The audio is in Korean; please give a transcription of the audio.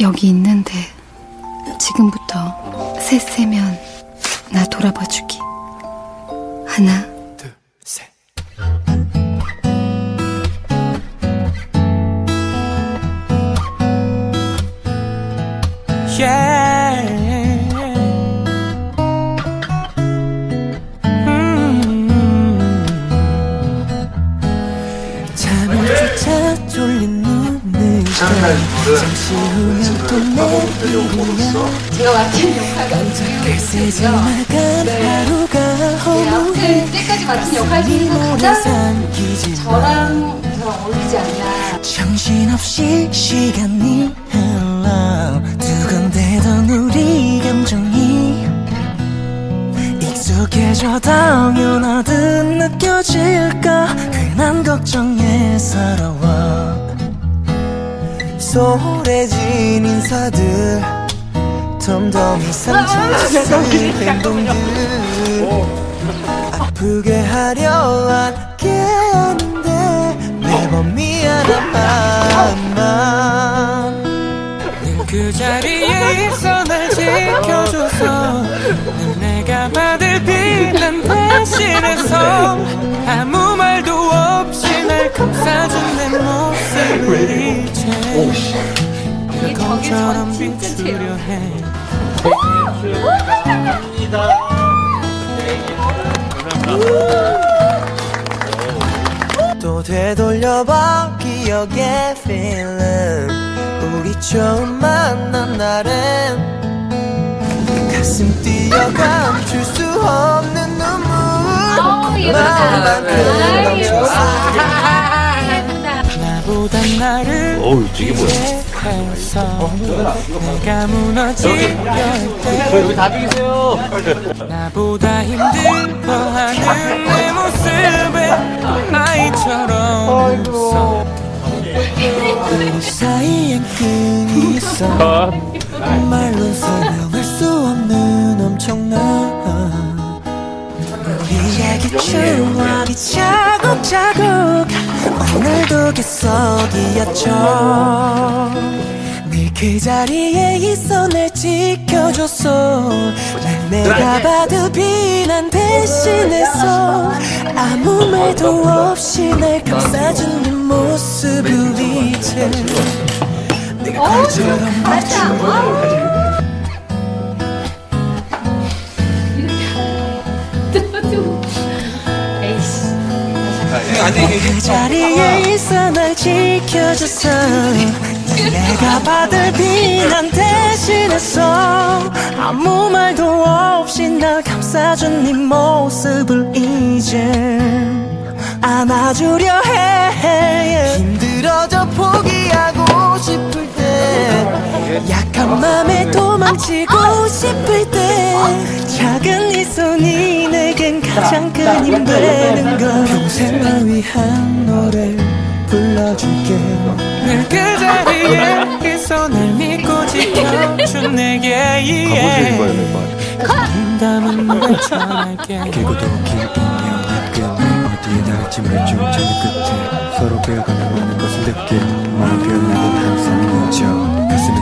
여기 있는데 지금부터 셋 세면 나 돌아봐 주기. 하나, 둘, 셋. 잠 눈을 잠시 후면 또 내리면 제가 맡은 역할은 허무해 아무튼 때까지 맡은 역할 중에서 가장 저랑 저랑 어울리지 않나 정신없이 시간이 흘러 두근대던 우리 감정이 익숙해져 당연하듯 느껴질까? 괜한 걱정에 서러워 소홀해진 인사들 덤덤히 상처를 행동들 아프게 하려 함께 하는데 매번 미안한 마음만 늘그 자리에 있어 날 지켜줘서 늘 내가 받을 비난 대신해서 아무 말도 없이 날 감싸준 내 모습을 별것처럼 비추려 해. 또 되돌려봐 기억의 필름. 우리 처음 만난 날엔 가슴 뛰어 감출 수 없는 눈물. 마음만큼 넘쳐서. 나보다 나를 어우, 이게 뭐야? 이해해서 내가 할때 여기 다 비기세요. 나보다 힘들어하는 내 모습에 아이처럼 웃어 우리 사이엔 끈이 있어. 말로 설명할 수 없는 엄청난 우리에게 추억이 차곡차곡 오늘도 계속이었죠 늘 그 자리에 있어 날 지켜줬어. 날 내가 받은 비난 대신해서 아무 말도 없이 날 감싸준 네 모습을 이제 내가 걸처럼 에이씨 그 자리에 있어 날 지켜줬어 내가 받을 비난 대신해서 아무 말도 없이 날 감싸준 네 모습을 이제 안아주려 해. 힘들어져 포기하고 싶을 때 약한 맘에 도망치고 싶을 때 작은 이 손이 내겐 가장 큰 힘 되는 걸 평생을 위한 노래 불러줄게 늘그 있어 날 믿고 지켜준 내게 이해. 담은 말 전할게. 길고도 긴 인연 끝내 어디에 닿을지 말중 저의 끝에 서로 배워가는 많은 것을 느낄 마음 표현하는 항상 늦어 가슴에